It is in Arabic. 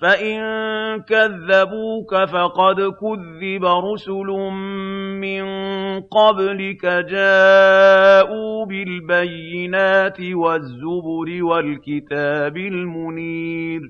فَإِن كَذَّبُوكَ فَقَدْ كُذِّبَ رُسُلٌ مِّن قَبْلِكَ جَاءُوا بِالْبَيِّنَاتِ وَالزُّبُرِ وَالْكِتَابِ الْمُنِيرِ